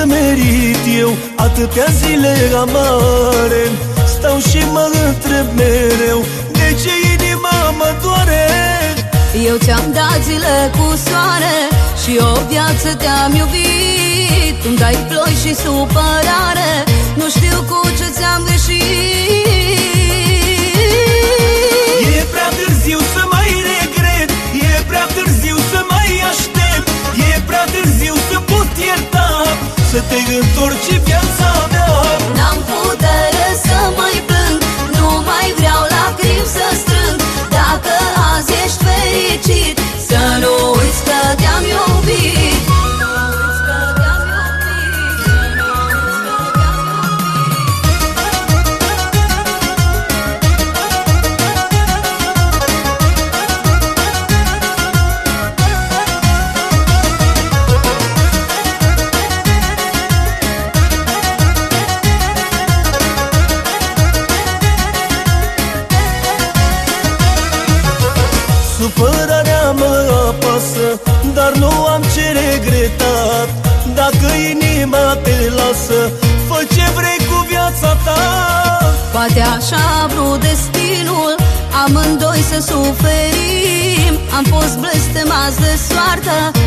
Nu am crezut că merit eu Atâtea zile amare. Stau și mă întreb mereu De ce inima mă doare? Eu ți-am dat zile cu soare Și o viață te-am iubit. Îmi dai ploi și supărare. Nu știu te întorci viața mea Supărarea mă apasă Dar nu am ce regretat Dacă inima te lasă Fă ce vrei cu viața ta. Poate așa a vrut destinul Amândoi să suferim. Am fost blestemați de soartă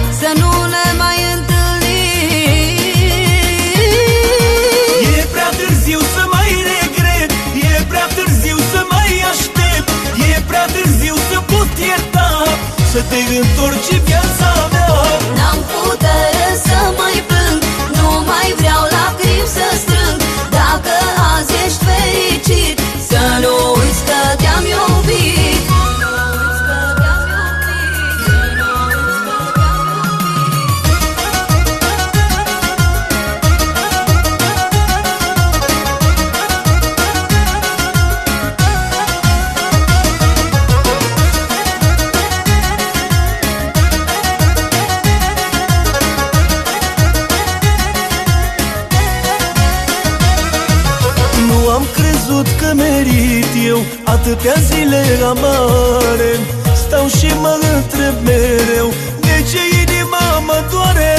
am crezut că merit eu Atâtea zile amare. Stau și mă întreb mereu De ce inima mă doare?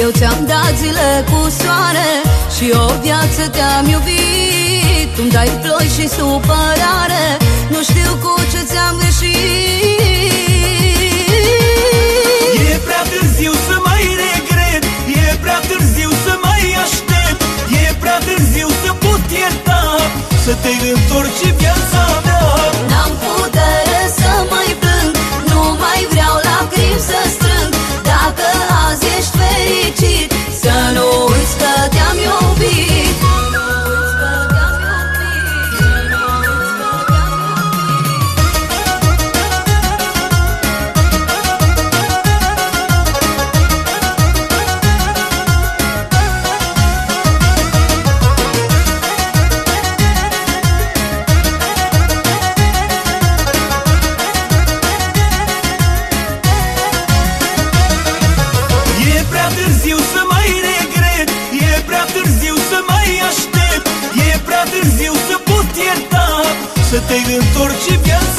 Eu ți-am dat zile cu soare Și o viață te-am iubit. Tu-mi dai ploi și supărare Nu știu cu ce ți-am greșit târziu să pot ierta Să te întorci viața mea. N-am putere să mai plâng Nu mai vreau lacrimi să te întorci viața